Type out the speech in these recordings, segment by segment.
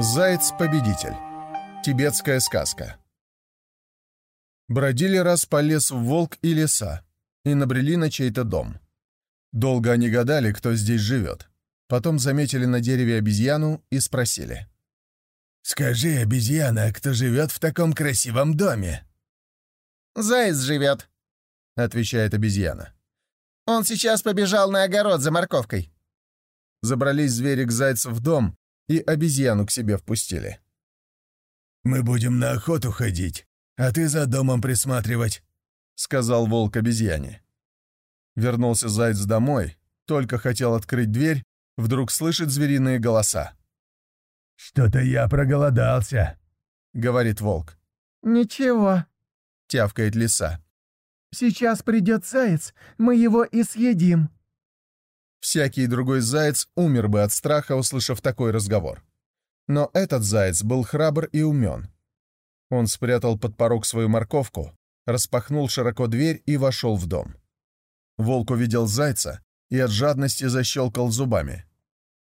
Заяц-победитель. Тибетская сказка. Бродили раз по лесу волк и лиса и набрели на чей-то дом. Долго они гадали, кто здесь живет. Потом заметили на дереве обезьяну и спросили. «Скажи, обезьяна, кто живет в таком красивом доме?» «Заяц живет», — отвечает обезьяна. «Он сейчас побежал на огород за морковкой». Забрались звери к зайцу в дом и обезьяну к себе впустили. «Мы будем на охоту ходить, а ты за домом присматривать», — сказал волк обезьяне. Вернулся заяц домой, только хотел открыть дверь, вдруг слышит звериные голоса. «Что-то я проголодался», — говорит волк. «Ничего», — тявкает лиса. «Сейчас придет заяц, мы его и съедим». Всякий другой заяц умер бы от страха, услышав такой разговор. Но этот заяц был храбр и умен. Он спрятал под порог свою морковку, распахнул широко дверь и вошел в дом. Волк увидел зайца и от жадности защелкал зубами.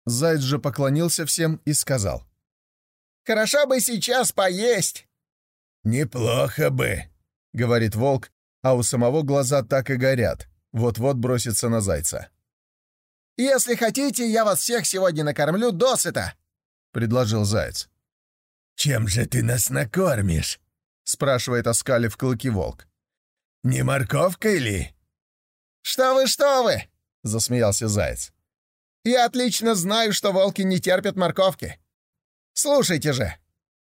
Заяц же поклонился всем и сказал. «Хорошо бы сейчас поесть!» «Неплохо бы», — говорит волк, а у самого глаза так и горят, вот-вот бросится на зайца. «Если хотите, я вас всех сегодня накормлю досыта», — предложил заяц. «Чем же ты нас накормишь?» — спрашивает оскалив клыки волк. «Не морковкой ли?» «Что вы, что вы!» — засмеялся заяц. «Я отлично знаю, что волки не терпят морковки. Слушайте же,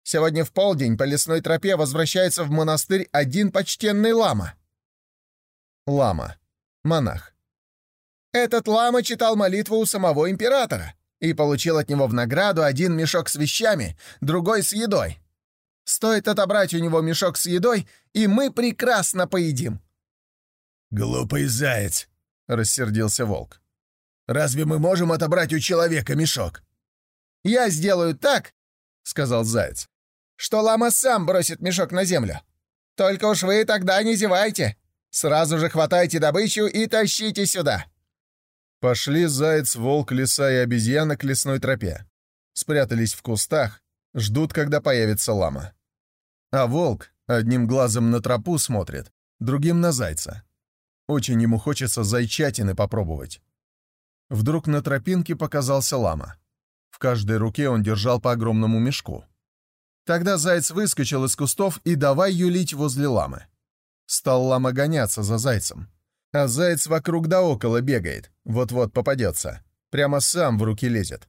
сегодня в полдень по лесной тропе возвращается в монастырь один почтенный лама». Лама. Монах. Этот лама читал молитву у самого императора и получил от него в награду один мешок с вещами, другой с едой. Стоит отобрать у него мешок с едой, и мы прекрасно поедим. «Глупый заяц!» — рассердился волк. «Разве мы можем отобрать у человека мешок?» «Я сделаю так», — сказал заяц, «что лама сам бросит мешок на землю. Только уж вы тогда не зевайте. Сразу же хватайте добычу и тащите сюда». Пошли заяц, волк, лиса и обезьяна к лесной тропе. Спрятались в кустах, ждут, когда появится лама. А волк одним глазом на тропу смотрит, другим на зайца. Очень ему хочется зайчатины попробовать. Вдруг на тропинке показался лама. В каждой руке он держал по огромному мешку. Тогда заяц выскочил из кустов и давай юлить возле ламы. Стал лама гоняться за зайцем. А заяц вокруг да около бегает, вот-вот попадется. Прямо сам в руки лезет.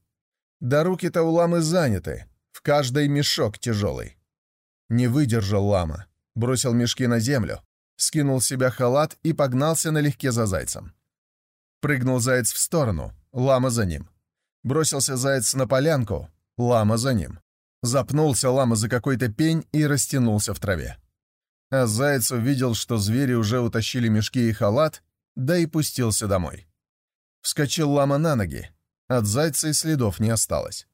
Да руки-то у ламы заняты, в каждой мешок тяжелый. Не выдержал лама, бросил мешки на землю, скинул с себя халат и погнался налегке за зайцем. Прыгнул заяц в сторону, лама за ним. Бросился заяц на полянку, лама за ним. Запнулся лама за какой-то пень и растянулся в траве. А заяц увидел, что звери уже утащили мешки и халат, да и пустился домой. Вскочил лама на ноги. От зайца и следов не осталось.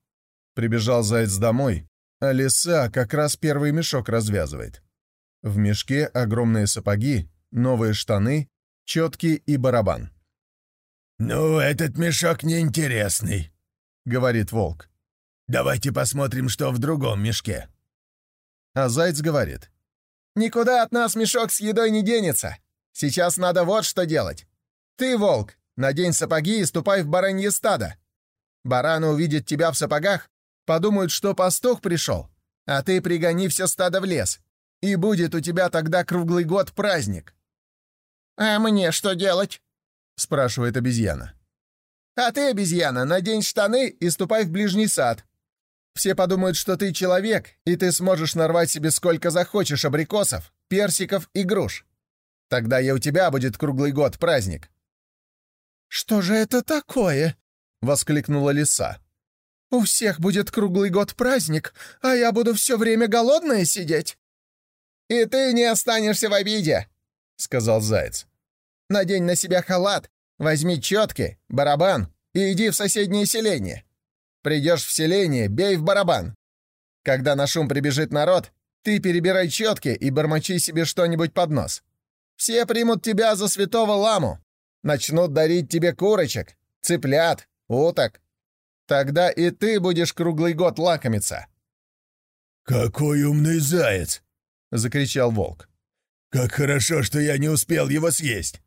Прибежал заяц домой, а лиса как раз первый мешок развязывает. В мешке огромные сапоги, новые штаны, четки и барабан. «Ну, этот мешок неинтересный», — говорит волк. «Давайте посмотрим, что в другом мешке». А заяц говорит. Никуда от нас мешок с едой не денется. Сейчас надо вот что делать. Ты, волк, надень сапоги и ступай в баранье стадо. Бараны увидят тебя в сапогах, подумают, что пастух пришел, а ты пригони все стадо в лес, и будет у тебя тогда круглый год праздник». «А мне что делать?» — спрашивает обезьяна. «А ты, обезьяна, надень штаны и ступай в ближний сад. Все подумают, что ты человек, и ты сможешь нарвать себе сколько захочешь абрикосов, персиков и груш. Тогда и у тебя будет круглый год праздник». «Что же это такое?» — воскликнула лиса. «У всех будет круглый год праздник, а я буду все время голодная сидеть». «И ты не останешься в обиде», — сказал заяц. «Надень на себя халат, возьми четки, барабан и иди в соседнее селение. Придешь в селение, бей в барабан. Когда на шум прибежит народ, Ты перебирай четки и бормочи себе что-нибудь под нос. Все примут тебя за святого ламу. Начнут дарить тебе курочек, цыплят, уток. Тогда и ты будешь круглый год лакомиться». «Какой умный заяц!» — закричал волк. «Как хорошо, что я не успел его съесть!»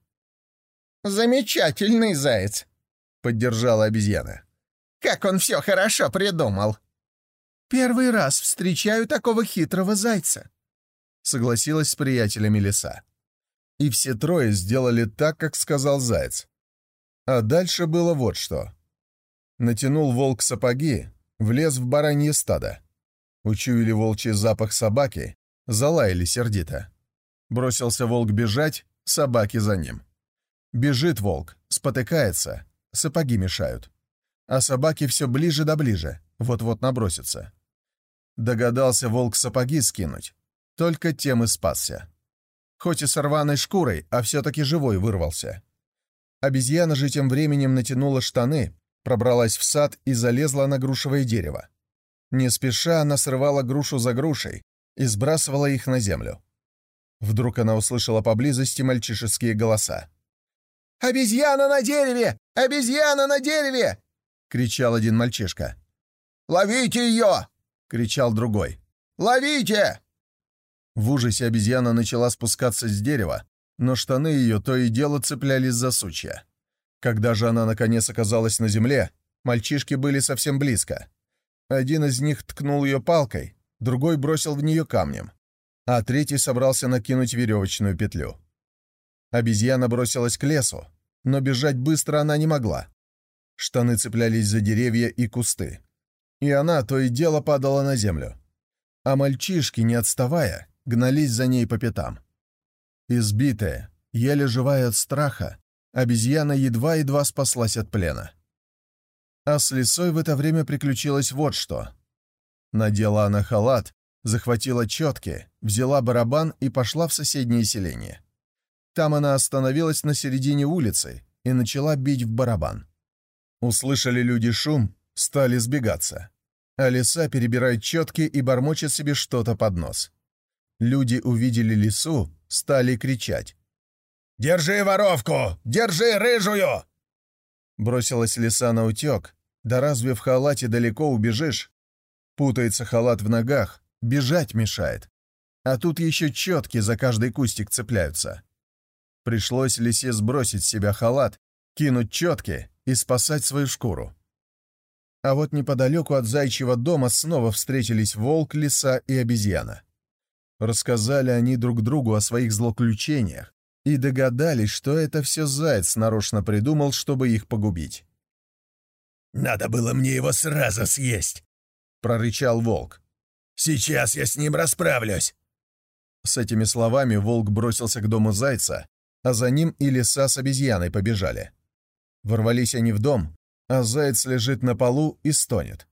«Замечательный заяц!» — поддержала обезьяна. «Как он все хорошо придумал!» «Первый раз встречаю такого хитрого зайца», — согласилась с приятелями лиса. И все трое сделали так, как сказал заяц. А дальше было вот что. Натянул волк сапоги, влез в баранье стадо. Учуяли волчий запах собаки, залаяли сердито. Бросился волк бежать, собаки за ним. Бежит волк, спотыкается, сапоги мешают. А собаки все ближе да ближе, вот-вот набросятся. Догадался волк сапоги скинуть, только тем и спасся. Хоть и с рваной шкурой, а все-таки живой вырвался. Обезьяна же тем временем натянула штаны, пробралась в сад и залезла на грушевое дерево. Не спеша она срывала грушу за грушей и сбрасывала их на землю. Вдруг она услышала поблизости мальчишеские голоса. «Обезьяна на дереве! Обезьяна на дереве!» — кричал один мальчишка. «Ловите ее!» — кричал другой. «Ловите!» В ужасе обезьяна начала спускаться с дерева, но штаны ее то и дело цеплялись за сучья. Когда же она наконец оказалась на земле, мальчишки были совсем близко. Один из них ткнул ее палкой, другой бросил в нее камнем, а третий собрался накинуть веревочную петлю. Обезьяна бросилась к лесу, но бежать быстро она не могла. Штаны цеплялись за деревья и кусты. И она то и дело падала на землю. А мальчишки, не отставая, гнались за ней по пятам. Избитая, еле живая от страха, обезьяна едва-едва спаслась от плена. А с лисой в это время приключилось вот что. Надела она халат, захватила четки, взяла барабан и пошла в соседнее селение. Там она остановилась на середине улицы и начала бить в барабан. Услышали люди шум, стали сбегаться. А лиса перебирает четки и бормочет себе что-то под нос. Люди увидели лису, стали кричать. «Держи воровку! Держи рыжую!» Бросилась лиса на утек. Да разве в халате далеко убежишь? Путается халат в ногах, бежать мешает. А тут еще четки за каждый кустик цепляются. Пришлось лисе сбросить с себя халат, кинуть четки и спасать свою шкуру. А вот неподалеку от зайчьего дома снова встретились волк, лиса и обезьяна. Рассказали они друг другу о своих злоключениях и догадались, что это все заяц нарочно придумал, чтобы их погубить. «Надо было мне его сразу съесть», — прорычал волк. «Сейчас я с ним расправлюсь». С этими словами волк бросился к дому зайца, а за ним и лиса с обезьяной побежали. Ворвались они в дом, а заяц лежит на полу и стонет.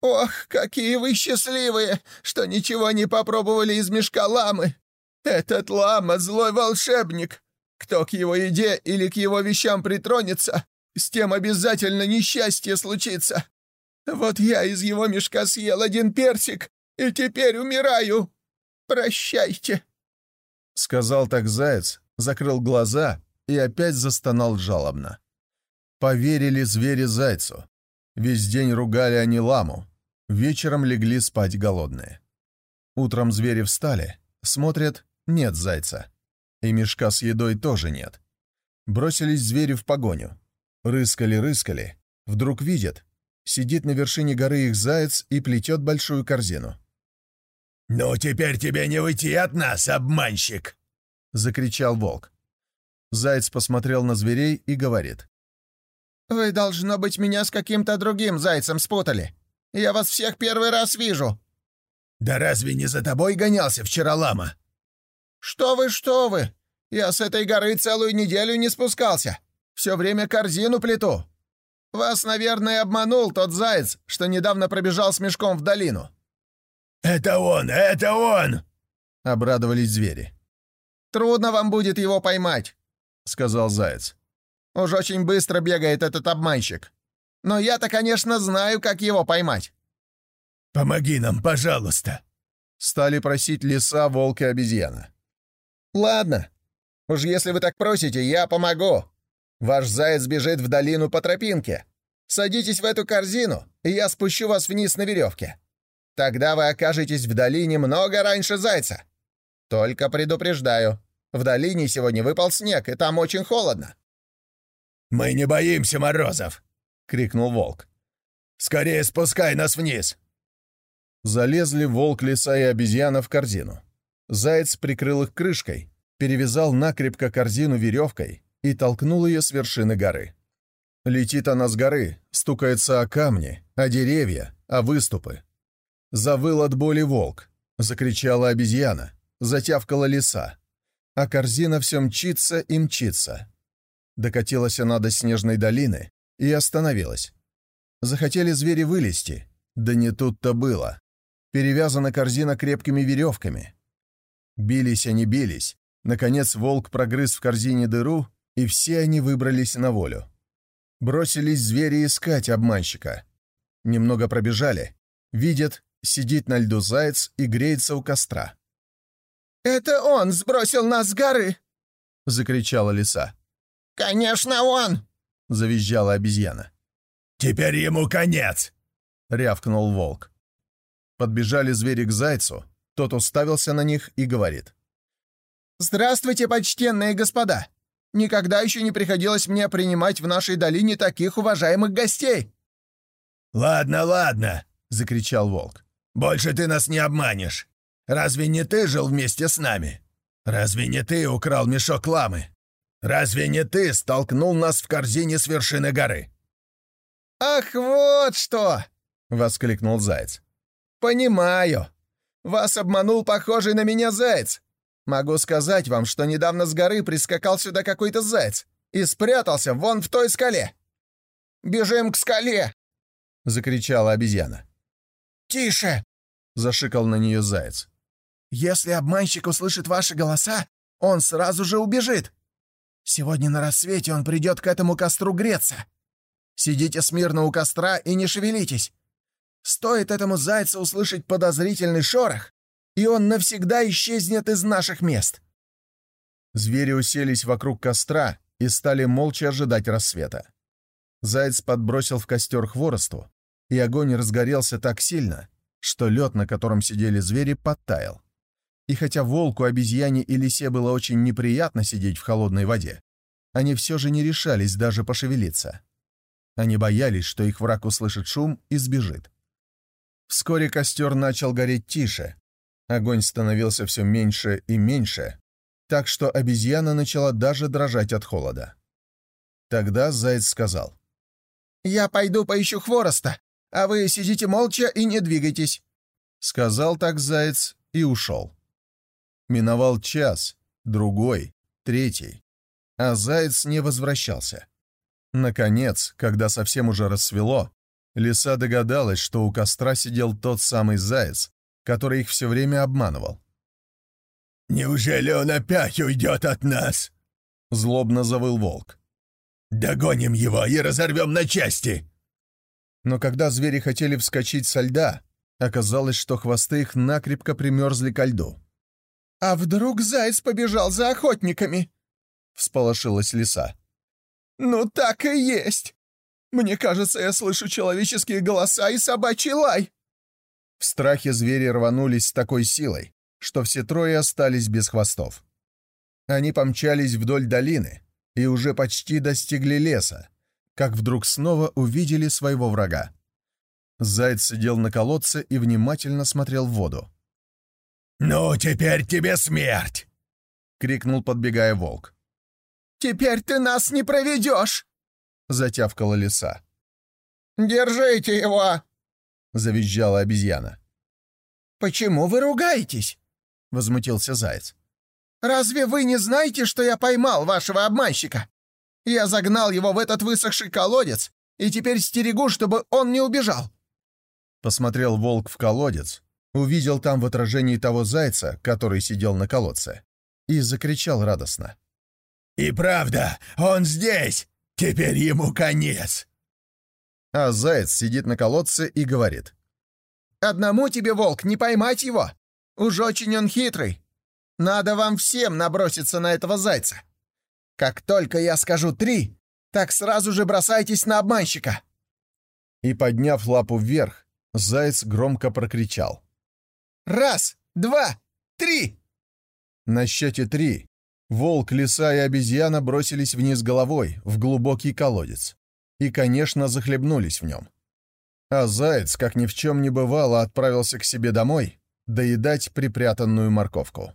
«Ох, какие вы счастливые, что ничего не попробовали из мешка ламы! Этот лама — злой волшебник! Кто к его еде или к его вещам притронется, с тем обязательно несчастье случится! Вот я из его мешка съел один персик, и теперь умираю! Прощайте!» Сказал так заяц, закрыл глаза и опять застонал жалобно. Поверили звери зайцу. Весь день ругали они ламу, Вечером легли спать голодные. Утром звери встали, смотрят, нет зайца. И мешка с едой тоже нет. Бросились звери в погоню. Рыскали-рыскали. Вдруг видят, сидит на вершине горы их заяц и плетет большую корзину. «Ну, теперь тебе не уйти от нас, обманщик!» — закричал волк. Заяц посмотрел на зверей и говорит. «Вы, должно быть, меня с каким-то другим зайцем спутали. Я вас всех первый раз вижу!» «Да разве не за тобой гонялся вчера лама?» «Что вы, что вы! Я с этой горы целую неделю не спускался. Все время корзину плету. Вас, наверное, обманул тот заяц, что недавно пробежал с мешком в долину». «Это он! Это он!» — обрадовались звери. «Трудно вам будет его поймать», — сказал заяц. «Уж очень быстро бегает этот обманщик. Но я-то, конечно, знаю, как его поймать». «Помоги нам, пожалуйста», Стали просить лиса, волк и обезьяна. «Ладно, уж если вы так просите, я помогу. Ваш заяц бежит в долину по тропинке. Садитесь в эту корзину, и я спущу вас вниз на веревке. Тогда вы окажетесь в долине много раньше зайца. Только предупреждаю, в долине сегодня выпал снег, и там очень холодно». «Мы не боимся морозов!» — крикнул волк. «Скорее спускай нас вниз!» Залезли волк, лиса и обезьяна в корзину. Заяц прикрыл их крышкой, перевязал накрепко корзину веревкой и толкнул ее с вершины горы. Летит она с горы, стукается о камни, о деревья, о выступы. Завыл от боли волк, закричала обезьяна, затявкала лиса. А корзина все мчится и мчится. Докатилась она до снежной долины и остановилась. Захотели звери вылезти, да не тут-то было. Перевязана корзина крепкими веревками. Бились они, бились. Наконец волк прогрыз в корзине дыру, и все они выбрались на волю. Бросились звери искать обманщика. Немного пробежали. Видят, сидит на льду заяц и греется у костра. «Это он сбросил нас с горы!» — закричала лиса. «Конечно он!» — завизжала обезьяна. «Теперь ему конец!» — рявкнул волк. Подбежали звери к зайцу, тот уставился на них и говорит. «Здравствуйте, почтенные господа! Никогда еще не приходилось мне принимать в нашей долине таких уважаемых гостей!» «Ладно, ладно!» — закричал волк. «Больше ты нас не обманешь! Разве не ты жил вместе с нами? Разве не ты украл мешок ламы? Разве не ты столкнул нас в корзине с вершины горы?» «Ах, вот что!» — воскликнул заяц. «Понимаю. Вас обманул похожий на меня заяц. Могу сказать вам, что недавно с горы прискакал сюда какой-то заяц и спрятался вон в той скале. Бежим к скале!» — закричала обезьяна. «Тише!» — зашикал на нее заяц. «Если обманщик услышит ваши голоса, он сразу же убежит. Сегодня на рассвете он придет к этому костру греться. Сидите смирно у костра и не шевелитесь. Стоит этому зайцу услышать подозрительный шорох, и он навсегда исчезнет из наших мест. Звери уселись вокруг костра и стали молча ожидать рассвета. Заяц подбросил в костер хворосту, и огонь разгорелся так сильно, что лед, на котором сидели звери, подтаял. И хотя волку, обезьяне и лисе было очень неприятно сидеть в холодной воде, они все же не решались даже пошевелиться. Они боялись, что их враг услышит шум и сбежит. Вскоре костер начал гореть тише. Огонь становился все меньше и меньше, так что обезьяна начала даже дрожать от холода. Тогда заяц сказал. «Я пойду поищу хвороста, а вы сидите молча и не двигайтесь». Сказал так заяц и ушел. Миновал час, другой, третий, а заяц не возвращался. Наконец, когда совсем уже рассвело, лиса догадалась, что у костра сидел тот самый заяц, который их все время обманывал. «Неужели он опять уйдет от нас?» — злобно завыл волк. «Догоним его и разорвем на части!» Но когда звери хотели вскочить со льда, оказалось, что хвосты их накрепко примерзли ко льду. «А вдруг заяц побежал за охотниками?» — всполошилась лиса. «Ну так и есть! Мне кажется, я слышу человеческие голоса и собачий лай!» В страхе звери рванулись с такой силой, что все трое остались без хвостов. Они помчались вдоль долины и уже почти достигли леса, как вдруг снова увидели своего врага. Заяц сидел на колодце и внимательно смотрел в воду. «Ну, теперь тебе смерть!» — крикнул, подбегая волк. «Теперь ты нас не проведешь!» — затявкала лиса. «Держите его!» — завизжала обезьяна. «Почему вы ругаетесь?» — возмутился заяц. «Разве вы не знаете, что я поймал вашего обманщика? Я загнал его в этот высохший колодец и теперь стерегу, чтобы он не убежал». Посмотрел волк в колодец, увидел там в отражении того зайца, который сидел на колодце, и закричал радостно. «И правда, он здесь! Теперь ему конец!» А заяц сидит на колодце и говорит. «Одному тебе, волк, не поймать его! Уж очень он хитрый. Надо вам всем наброситься на этого зайца. Как только я скажу три, так сразу же бросайтесь на обманщика!» И, подняв лапу вверх, заяц громко прокричал. «Раз, два, три!» На счете три волк, лиса и обезьяна бросились вниз головой, в глубокий колодец. И, конечно, захлебнулись в нем. А заяц, как ни в чем не бывало, отправился к себе домой доедать припрятанную морковку.